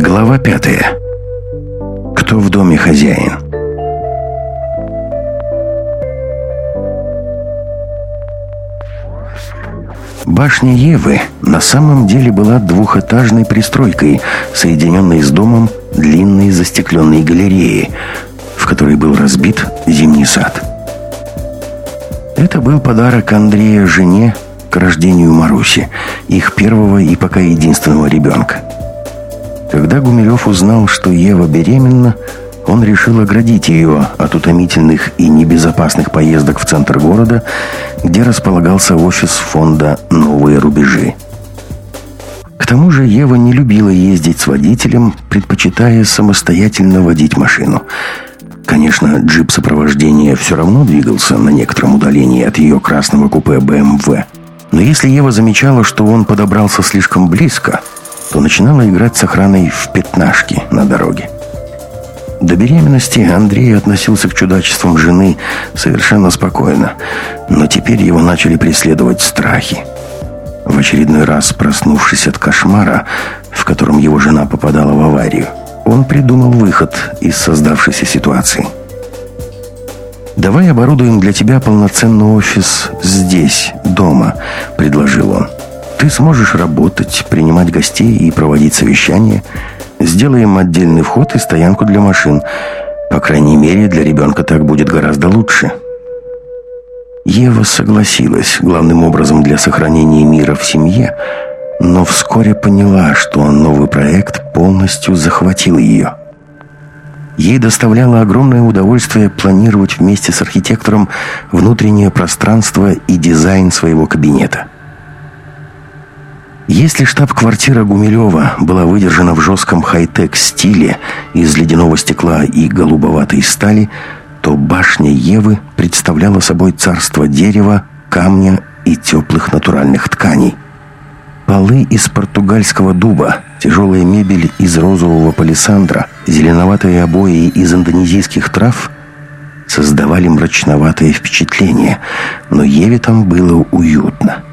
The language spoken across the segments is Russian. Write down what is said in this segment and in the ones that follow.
Глава пятая. Кто в доме хозяин? Башня Евы на самом деле была двухэтажной пристройкой, соединенной с домом длинной застекленной галереи, в которой был разбит зимний сад. Это был подарок Андрея жене к рождению Маруси, их первого и пока единственного ребенка. Когда Гумилев узнал, что Ева беременна, он решил оградить ее от утомительных и небезопасных поездок в центр города, где располагался офис фонда «Новые рубежи». К тому же Ева не любила ездить с водителем, предпочитая самостоятельно водить машину. Конечно, джип сопровождения все равно двигался на некотором удалении от ее красного купе БМВ. Но если Ева замечала, что он подобрался слишком близко, то начинала играть с охраной в пятнашки на дороге. До беременности Андрей относился к чудачествам жены совершенно спокойно, но теперь его начали преследовать страхи. В очередной раз, проснувшись от кошмара, в котором его жена попадала в аварию, он придумал выход из создавшейся ситуации. «Давай оборудуем для тебя полноценный офис здесь, дома», — предложил он. «Ты сможешь работать, принимать гостей и проводить совещания». Сделаем отдельный вход и стоянку для машин. По крайней мере, для ребенка так будет гораздо лучше». Ева согласилась, главным образом для сохранения мира в семье, но вскоре поняла, что новый проект полностью захватил ее. Ей доставляло огромное удовольствие планировать вместе с архитектором внутреннее пространство и дизайн своего кабинета – если штаб-квартира Гумилева была выдержана в жестком хай-тек стиле из ледяного стекла и голубоватой стали, то башня Евы представляла собой царство дерева, камня и теплых натуральных тканей. Полы из португальского дуба, тяжелая мебель из розового палисандра, зеленоватые обои из индонезийских трав создавали мрачноватое впечатление, но Еве там было уютно –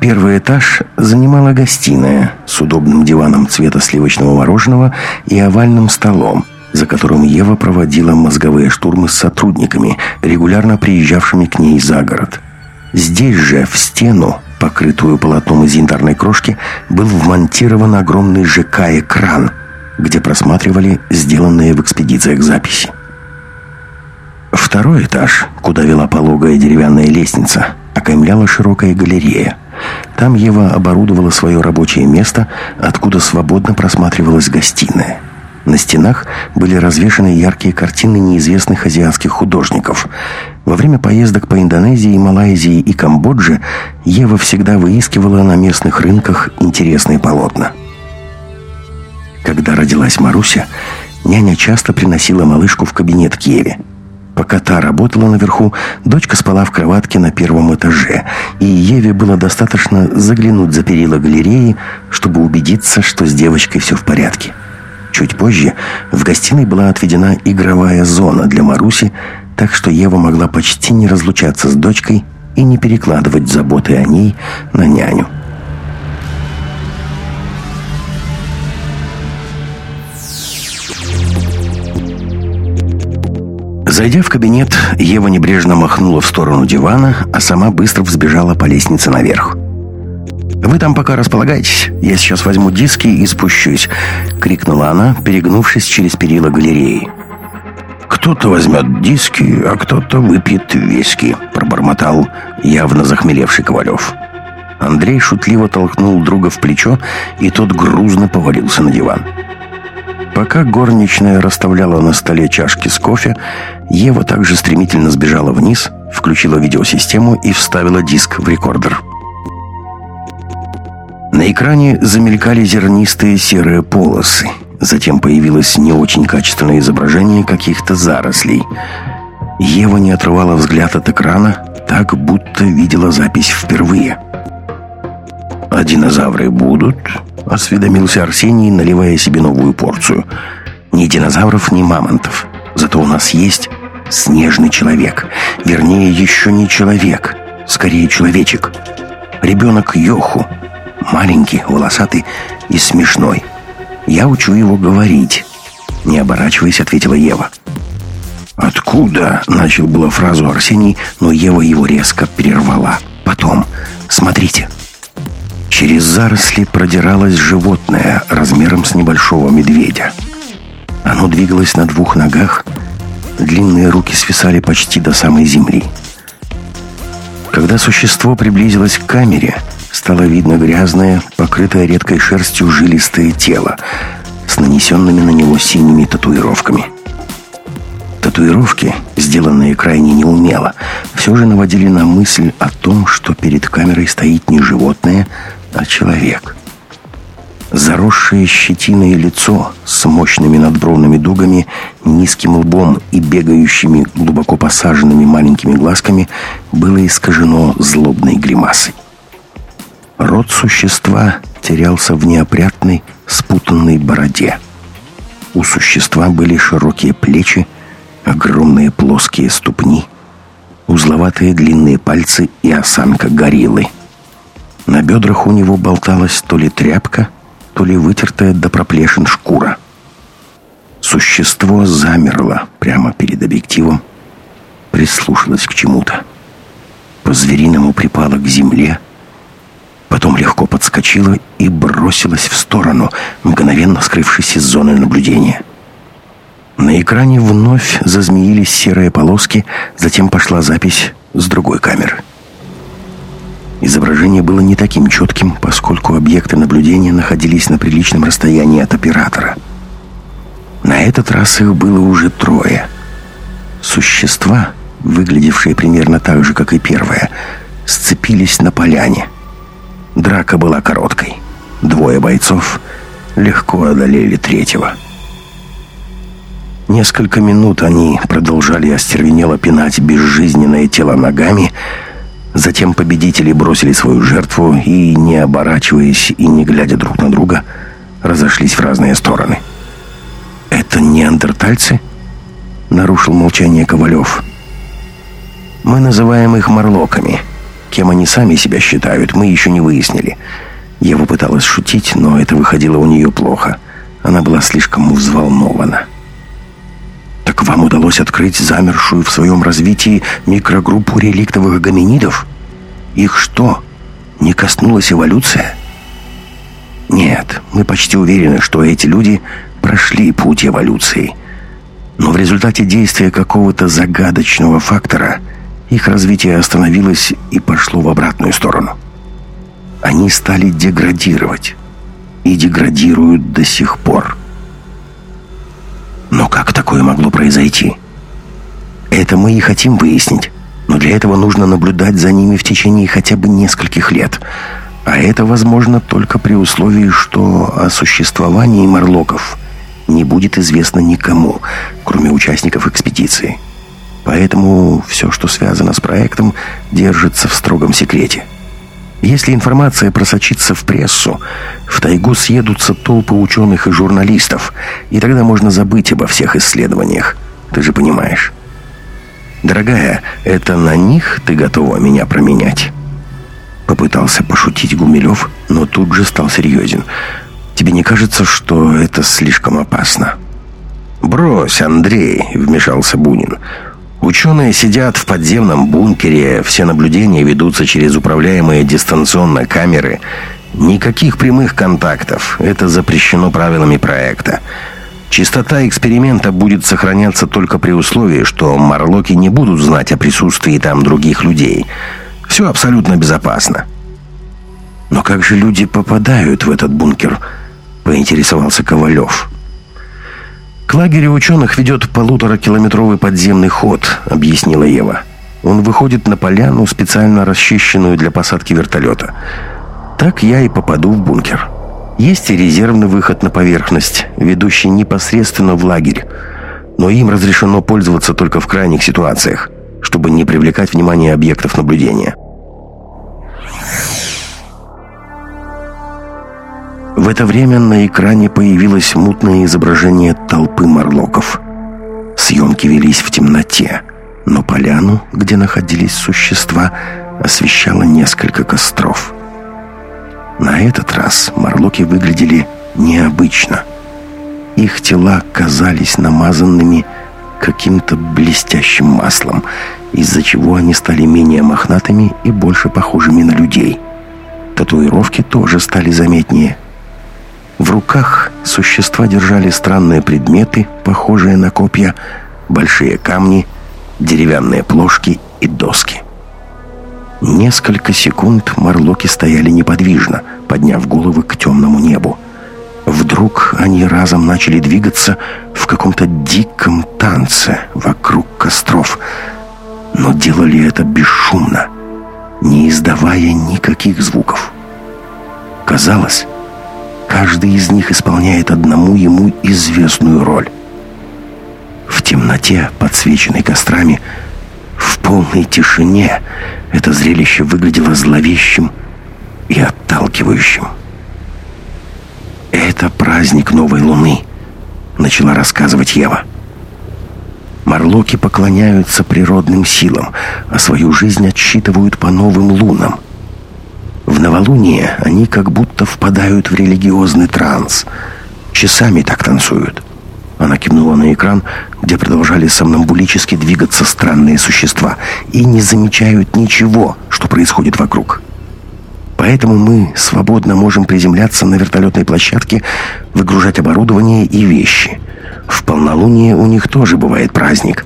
Первый этаж занимала гостиная с удобным диваном цвета сливочного мороженого и овальным столом, за которым Ева проводила мозговые штурмы с сотрудниками, регулярно приезжавшими к ней за город. Здесь же, в стену, покрытую полотном из янтарной крошки, был вмонтирован огромный ЖК-экран, где просматривали сделанные в экспедициях записи. Второй этаж, куда вела пологая деревянная лестница, окаймляла широкая галерея – там Ева оборудовала свое рабочее место, откуда свободно просматривалась гостиная. На стенах были развешаны яркие картины неизвестных азиатских художников. Во время поездок по Индонезии, Малайзии и Камбодже Ева всегда выискивала на местных рынках интересные полотна. Когда родилась Маруся, няня часто приносила малышку в кабинет к Еве – Пока та работала наверху, дочка спала в кроватке на первом этаже, и Еве было достаточно заглянуть за перила галереи, чтобы убедиться, что с девочкой все в порядке. Чуть позже в гостиной была отведена игровая зона для Маруси, так что Ева могла почти не разлучаться с дочкой и не перекладывать заботы о ней на няню. Зайдя в кабинет, Ева небрежно махнула в сторону дивана, а сама быстро взбежала по лестнице наверх. «Вы там пока располагайтесь, я сейчас возьму диски и спущусь», — крикнула она, перегнувшись через перила галереи. «Кто-то возьмет диски, а кто-то выпьет виски», — пробормотал явно захмелевший Ковалев. Андрей шутливо толкнул друга в плечо, и тот грузно повалился на диван. Пока горничная расставляла на столе чашки с кофе, Ева также стремительно сбежала вниз, включила видеосистему и вставила диск в рекордер. На экране замелькали зернистые серые полосы. Затем появилось не очень качественное изображение каких-то зарослей. Ева не отрывала взгляд от экрана, так будто видела запись впервые. «А динозавры будут?» осведомился Арсений, наливая себе новую порцию. «Ни динозавров, ни мамонтов. Зато у нас есть снежный человек. Вернее, еще не человек, скорее человечек. Ребенок Йоху. Маленький, волосатый и смешной. Я учу его говорить. Не оборачиваясь, ответила Ева. «Откуда?» — начал было фразу Арсений, но Ева его резко прервала. «Потом. Смотрите». Через заросли продиралось животное размером с небольшого медведя. Оно двигалось на двух ногах, длинные руки свисали почти до самой земли. Когда существо приблизилось к камере, стало видно грязное, покрытое редкой шерстью жилистое тело с нанесенными на него синими татуировками – Татуировки, сделанные крайне неумело, все же наводили на мысль о том, что перед камерой стоит не животное, а человек. Заросшее щетиной лицо с мощными надбровными дугами, низким лбом и бегающими глубоко посаженными маленькими глазками было искажено злобной гримасой. Рот существа терялся в неопрятной, спутанной бороде. У существа были широкие плечи, Огромные плоские ступни, узловатые длинные пальцы и осанка гориллы. На бедрах у него болталась то ли тряпка, то ли вытертая до проплешин шкура. Существо замерло прямо перед объективом, прислушалось к чему-то. По-звериному припало к земле, потом легко подскочило и бросилось в сторону, мгновенно скрывшись из зоны наблюдения. На экране вновь зазмеились серые полоски, затем пошла запись с другой камеры. Изображение было не таким четким, поскольку объекты наблюдения находились на приличном расстоянии от оператора. На этот раз их было уже трое. Существа, выглядевшие примерно так же, как и первое, сцепились на поляне. Драка была короткой. Двое бойцов легко одолели третьего. Несколько минут они продолжали остервенело пинать безжизненное тело ногами, затем победители бросили свою жертву и, не оборачиваясь и не глядя друг на друга, разошлись в разные стороны. «Это неандертальцы?» — нарушил молчание Ковалев. «Мы называем их морлоками. Кем они сами себя считают, мы еще не выяснили». Ева пыталась шутить, но это выходило у нее плохо. Она была слишком взволнована. Вам удалось открыть замершую в своем развитии микрогруппу реликтовых гоминидов? Их что, не коснулась эволюция? Нет, мы почти уверены, что эти люди прошли путь эволюции. Но в результате действия какого-то загадочного фактора их развитие остановилось и пошло в обратную сторону. Они стали деградировать. И деградируют до сих пор. Но как такое могло произойти? Это мы и хотим выяснить. Но для этого нужно наблюдать за ними в течение хотя бы нескольких лет. А это возможно только при условии, что о существовании морлоков не будет известно никому, кроме участников экспедиции. Поэтому все, что связано с проектом, держится в строгом секрете. Если информация просочится в прессу, в тайгу съедутся толпы ученых и журналистов, и тогда можно забыть обо всех исследованиях. Ты же понимаешь. Дорогая, это на них ты готова меня променять? Попытался пошутить Гумилев, но тут же стал серьезен. Тебе не кажется, что это слишком опасно? «Брось, Андрей», — вмешался Бунин. Ученые сидят в подземном бункере, все наблюдения ведутся через управляемые дистанционно камеры. Никаких прямых контактов. Это запрещено правилами проекта. Чистота эксперимента будет сохраняться только при условии, что марлоки не будут знать о присутствии там других людей. Все абсолютно безопасно. Но как же люди попадают в этот бункер? Поинтересовался Ковалев. «К лагерю ученых ведет полуторакилометровый подземный ход», — объяснила Ева. «Он выходит на поляну, специально расчищенную для посадки вертолета. Так я и попаду в бункер. Есть и резервный выход на поверхность, ведущий непосредственно в лагерь. Но им разрешено пользоваться только в крайних ситуациях, чтобы не привлекать внимание объектов наблюдения». В это время на экране появилось мутное изображение толпы морлоков. Съемки велись в темноте, но поляну, где находились существа, освещало несколько костров. На этот раз морлоки выглядели необычно, их тела казались намазанными каким-то блестящим маслом, из-за чего они стали менее мохнатыми и больше похожими на людей. Татуировки тоже стали заметнее. В руках существа держали странные предметы, похожие на копья, большие камни, деревянные плошки и доски. Несколько секунд марлоки стояли неподвижно, подняв головы к темному небу. Вдруг они разом начали двигаться в каком-то диком танце вокруг костров, но делали это бесшумно, не издавая никаких звуков. Казалось, каждый из них исполняет одному ему известную роль. В темноте, подсвеченной кострами, в полной тишине это зрелище выглядело зловещим и отталкивающим. «Это праздник новой луны», — начала рассказывать Ева. Марлоки поклоняются природным силам, а свою жизнь отсчитывают по новым лунам. В новолуние они как будто впадают в религиозный транс. Часами так танцуют. Она кивнула на экран, где продолжали сомнамбулически двигаться странные существа и не замечают ничего, что происходит вокруг. Поэтому мы свободно можем приземляться на вертолетной площадке, выгружать оборудование и вещи. В полнолуние у них тоже бывает праздник,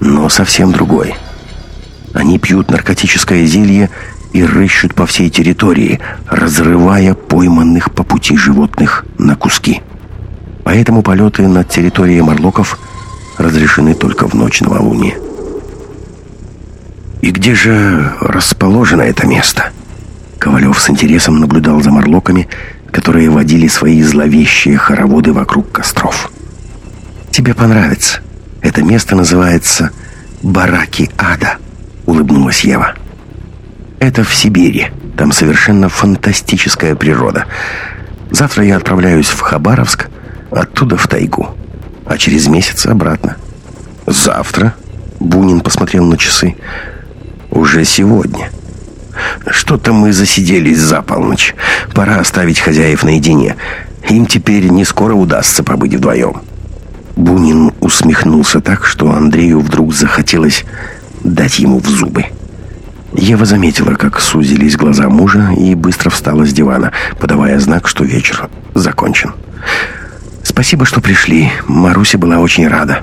но совсем другой. Они пьют наркотическое зелье и рыщут по всей территории, разрывая пойманных по пути животных на куски. Поэтому полеты над территорией Марлоков разрешены только в ночь новолуния. И где же расположено это место? Ковалев с интересом наблюдал за морлоками, которые водили свои зловещие хороводы вокруг костров. «Тебе понравится. Это место называется Бараки Ада», — улыбнулась Ева. «Это в Сибири. Там совершенно фантастическая природа. Завтра я отправляюсь в Хабаровск, оттуда в тайгу, а через месяц обратно». «Завтра?» — Бунин посмотрел на часы. «Уже сегодня». Что-то мы засиделись за полночь. Пора оставить хозяев наедине. Им теперь не скоро удастся побыть вдвоем. Бунин усмехнулся так, что Андрею вдруг захотелось дать ему в зубы. Ева заметила, как сузились глаза мужа и быстро встала с дивана, подавая знак, что вечер закончен. «Спасибо, что пришли. Маруся была очень рада».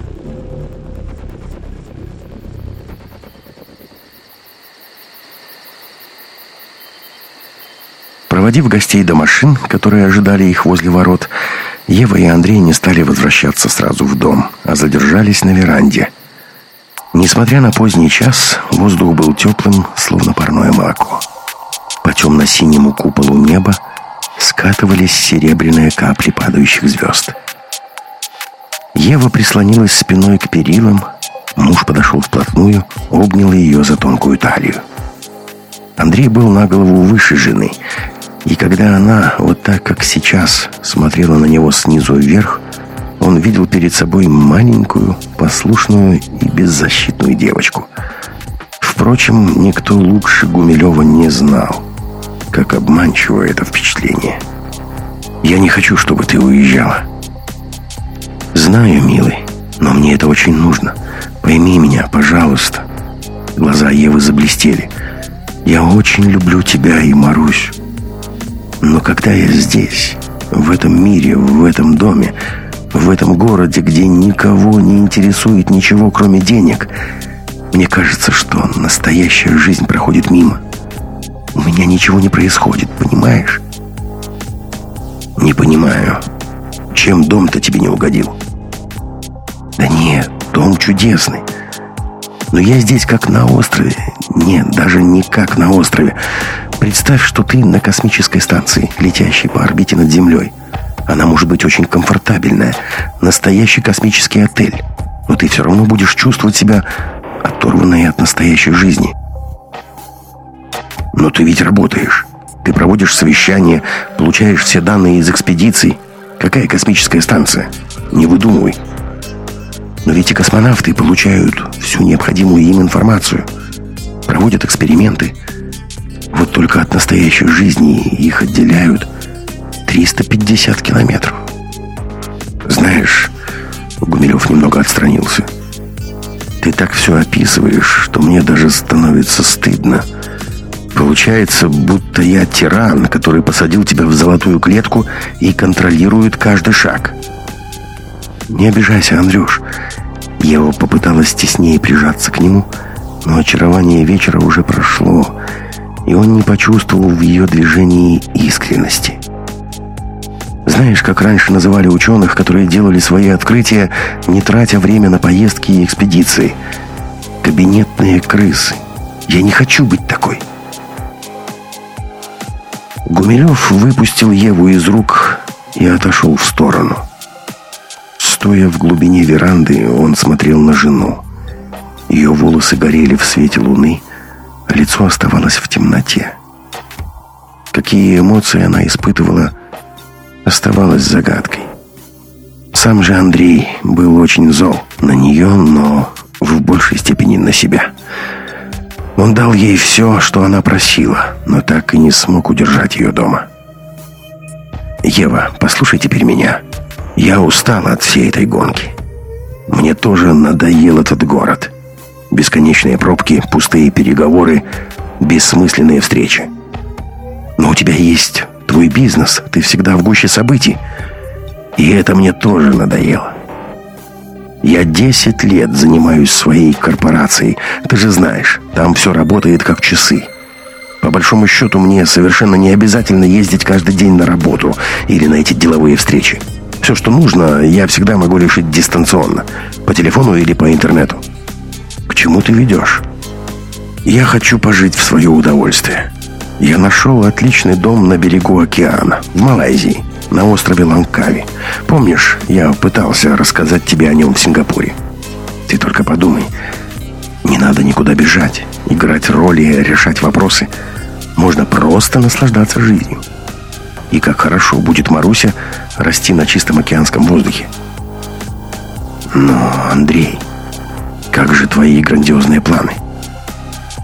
Проводив гостей до машин, которые ожидали их возле ворот, Ева и Андрей не стали возвращаться сразу в дом, а задержались на веранде. Несмотря на поздний час, воздух был теплым, словно парное молоко. По темно-синему куполу неба скатывались серебряные капли падающих звезд. Ева прислонилась спиной к перилам, муж подошел вплотную, обнял ее за тонкую талию. Андрей был на голову выше жены и когда она, вот так как сейчас, смотрела на него снизу вверх, он видел перед собой маленькую, послушную и беззащитную девочку. Впрочем, никто лучше Гумилева не знал, как обманчиво это впечатление. «Я не хочу, чтобы ты уезжала». «Знаю, милый, но мне это очень нужно. Пойми меня, пожалуйста». Глаза Евы заблестели. «Я очень люблю тебя и Марусь. Но когда я здесь, в этом мире, в этом доме, в этом городе, где никого не интересует ничего, кроме денег, мне кажется, что настоящая жизнь проходит мимо. У меня ничего не происходит, понимаешь? Не понимаю. Чем дом-то тебе не угодил? Да нет, дом чудесный. Но я здесь как на острове. Нет, даже не как на острове. Представь, что ты на космической станции, летящей по орбите над Землей. Она может быть очень комфортабельная. Настоящий космический отель. Но ты все равно будешь чувствовать себя оторванной от настоящей жизни. Но ты ведь работаешь. Ты проводишь совещания, получаешь все данные из экспедиций. Какая космическая станция? Не выдумывай. Но ведь и космонавты получают всю необходимую им информацию. Проводят эксперименты, вот только от настоящей жизни их отделяют 350 километров. Знаешь, Гумилев немного отстранился. Ты так все описываешь, что мне даже становится стыдно. Получается, будто я тиран, который посадил тебя в золотую клетку и контролирует каждый шаг. Не обижайся, Андрюш. Ева попыталась теснее прижаться к нему, но очарование вечера уже прошло, и он не почувствовал в ее движении искренности. Знаешь, как раньше называли ученых, которые делали свои открытия, не тратя время на поездки и экспедиции? Кабинетные крысы. Я не хочу быть такой. Гумилев выпустил Еву из рук и отошел в сторону. Стоя в глубине веранды, он смотрел на жену. Ее волосы горели в свете луны, а лицо оставалось в темноте. Какие эмоции она испытывала, оставалось загадкой. Сам же Андрей был очень зол на нее, но в большей степени на себя. Он дал ей все, что она просила, но так и не смог удержать ее дома. «Ева, послушай теперь меня. Я устал от всей этой гонки. Мне тоже надоел этот город. Бесконечные пробки, пустые переговоры, бессмысленные встречи. Но у тебя есть твой бизнес, ты всегда в гуще событий. И это мне тоже надоело. Я 10 лет занимаюсь своей корпорацией. Ты же знаешь, там все работает как часы. По большому счету, мне совершенно не обязательно ездить каждый день на работу или на эти деловые встречи. Все, что нужно, я всегда могу решить дистанционно, по телефону или по интернету. К чему ты ведешь? Я хочу пожить в свое удовольствие. Я нашел отличный дом на берегу океана, в Малайзии на острове Ланкави. Помнишь, я пытался рассказать тебе о нем в Сингапуре? Ты только подумай. Не надо никуда бежать, играть роли, решать вопросы. Можно просто наслаждаться жизнью. И как хорошо будет Маруся расти на чистом океанском воздухе. Но, Андрей, как же твои грандиозные планы?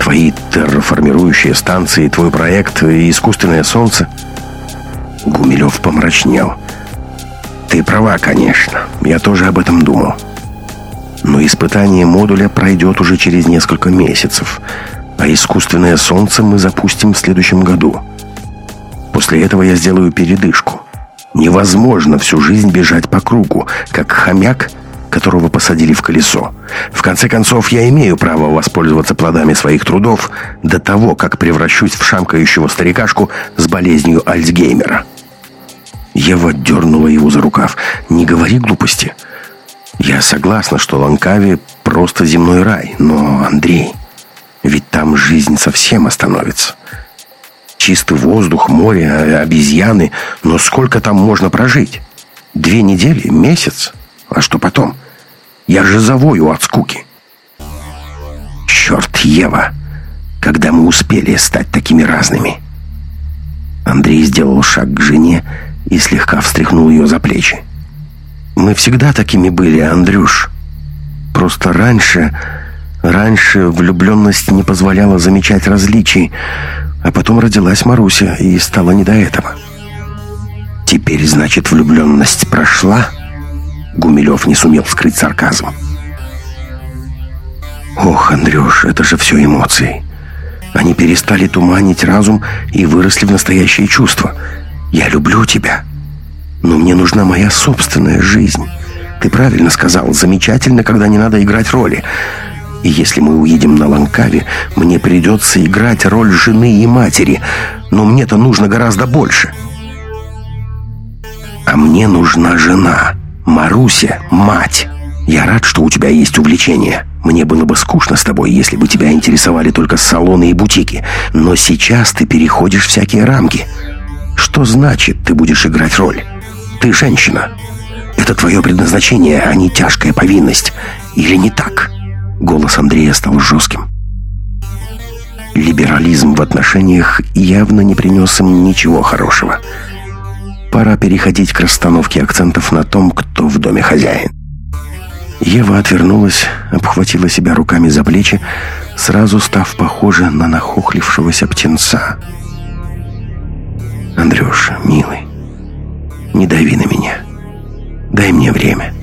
Твои терраформирующие станции, твой проект «Искусственное солнце» — Гумилев помрачнел. «Ты права, конечно. Я тоже об этом думал. Но испытание модуля пройдет уже через несколько месяцев, а искусственное солнце мы запустим в следующем году. После этого я сделаю передышку. Невозможно всю жизнь бежать по кругу, как хомяк, которого посадили в колесо. В конце концов, я имею право воспользоваться плодами своих трудов до того, как превращусь в шамкающего старикашку с болезнью Альцгеймера». Ева дернула его за рукав. «Не говори глупости. Я согласна, что Ланкави просто земной рай, но, Андрей, ведь там жизнь совсем остановится. Чистый воздух, море, обезьяны, но сколько там можно прожить? Две недели? Месяц? А что потом? Я же завою от скуки». «Черт, Ева! Когда мы успели стать такими разными?» Андрей сделал шаг к жене, и слегка встряхнул ее за плечи. «Мы всегда такими были, Андрюш. Просто раньше... Раньше влюбленность не позволяла замечать различий, а потом родилась Маруся, и стало не до этого. Теперь, значит, влюбленность прошла?» Гумилев не сумел скрыть сарказм. «Ох, Андрюш, это же все эмоции. Они перестали туманить разум и выросли в настоящие чувства». Я люблю тебя, но мне нужна моя собственная жизнь. Ты правильно сказал, замечательно, когда не надо играть роли. И если мы уедем на Ланкаве, мне придется играть роль жены и матери, но мне-то нужно гораздо больше. А мне нужна жена, Маруся, мать. Я рад, что у тебя есть увлечение. Мне было бы скучно с тобой, если бы тебя интересовали только салоны и бутики. Но сейчас ты переходишь всякие рамки. Что значит ты будешь играть роль? Ты женщина. Это твое предназначение, а не тяжкая повинность. Или не так? Голос Андрея стал жестким. Либерализм в отношениях явно не принес им ничего хорошего. Пора переходить к расстановке акцентов на том, кто в доме хозяин. Ева отвернулась, обхватила себя руками за плечи, сразу став похожа на нахохлившегося птенца — Андрюша, милый, не дави на меня. Дай мне время.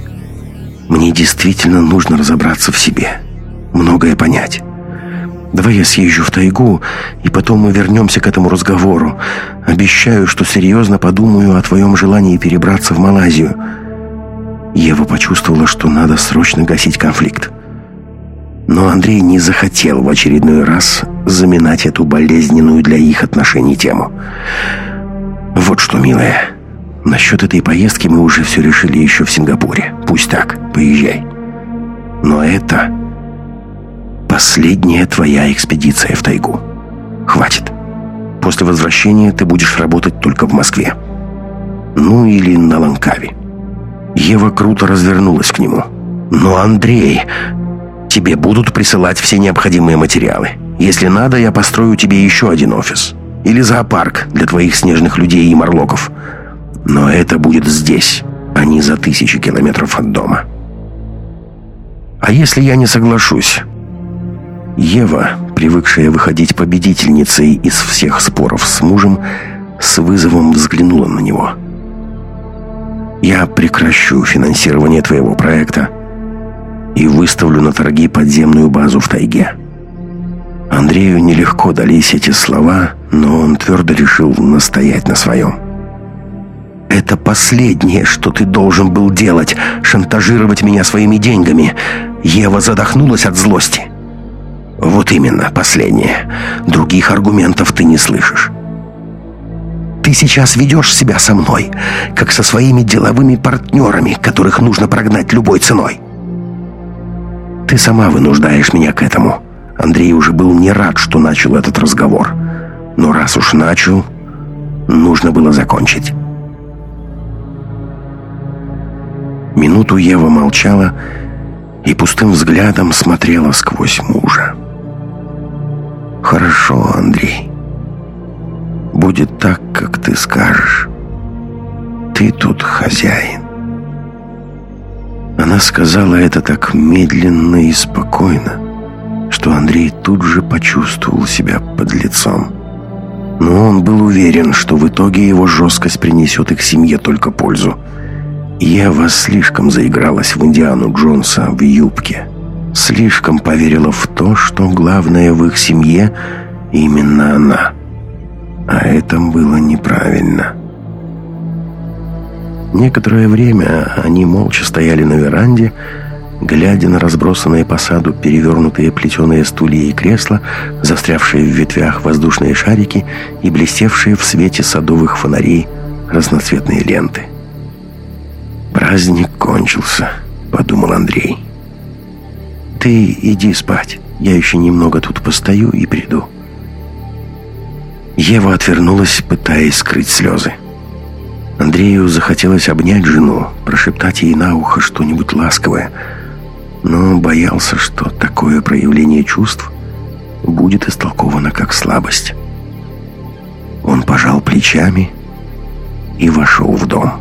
Мне действительно нужно разобраться в себе, многое понять. Давай я съезжу в тайгу, и потом мы вернемся к этому разговору. Обещаю, что серьезно подумаю о твоем желании перебраться в Малайзию. Ева почувствовала, что надо срочно гасить конфликт. Но Андрей не захотел в очередной раз заминать эту болезненную для их отношений тему. «Вот что, милая, насчет этой поездки мы уже все решили еще в Сингапуре. Пусть так, поезжай. Но это последняя твоя экспедиция в тайгу. Хватит. После возвращения ты будешь работать только в Москве. Ну или на Ланкаве». Ева круто развернулась к нему. «Но, Андрей, тебе будут присылать все необходимые материалы. Если надо, я построю тебе еще один офис. Или зоопарк для твоих снежных людей и морлоков. Но это будет здесь, а не за тысячи километров от дома». «А если я не соглашусь?» Ева, привыкшая выходить победительницей из всех споров с мужем, с вызовом взглянула на него – я прекращу финансирование твоего проекта и выставлю на торги подземную базу в тайге. Андрею нелегко дались эти слова, но он твердо решил настоять на своем. «Это последнее, что ты должен был делать, шантажировать меня своими деньгами». Ева задохнулась от злости. «Вот именно, последнее. Других аргументов ты не слышишь. Ты сейчас ведешь себя со мной, как со своими деловыми партнерами, которых нужно прогнать любой ценой. Ты сама вынуждаешь меня к этому. Андрей уже был не рад, что начал этот разговор. Но раз уж начал, нужно было закончить. Минуту Ева молчала и пустым взглядом смотрела сквозь мужа. «Хорошо, Андрей будет так, как ты скажешь. Ты тут хозяин. Она сказала это так медленно и спокойно, что Андрей тут же почувствовал себя под лицом. Но он был уверен, что в итоге его жесткость принесет их семье только пользу. Ева слишком заигралась в Индиану Джонса в юбке. Слишком поверила в то, что главное в их семье именно она – а это было неправильно. Некоторое время они молча стояли на веранде, глядя на разбросанные по саду перевернутые плетеные стулья и кресла, застрявшие в ветвях воздушные шарики и блестевшие в свете садовых фонарей разноцветные ленты. «Праздник кончился», — подумал Андрей. «Ты иди спать, я еще немного тут постою и приду». Ева отвернулась, пытаясь скрыть слезы. Андрею захотелось обнять жену, прошептать ей на ухо что-нибудь ласковое, но боялся, что такое проявление чувств будет истолковано как слабость. Он пожал плечами и вошел в дом.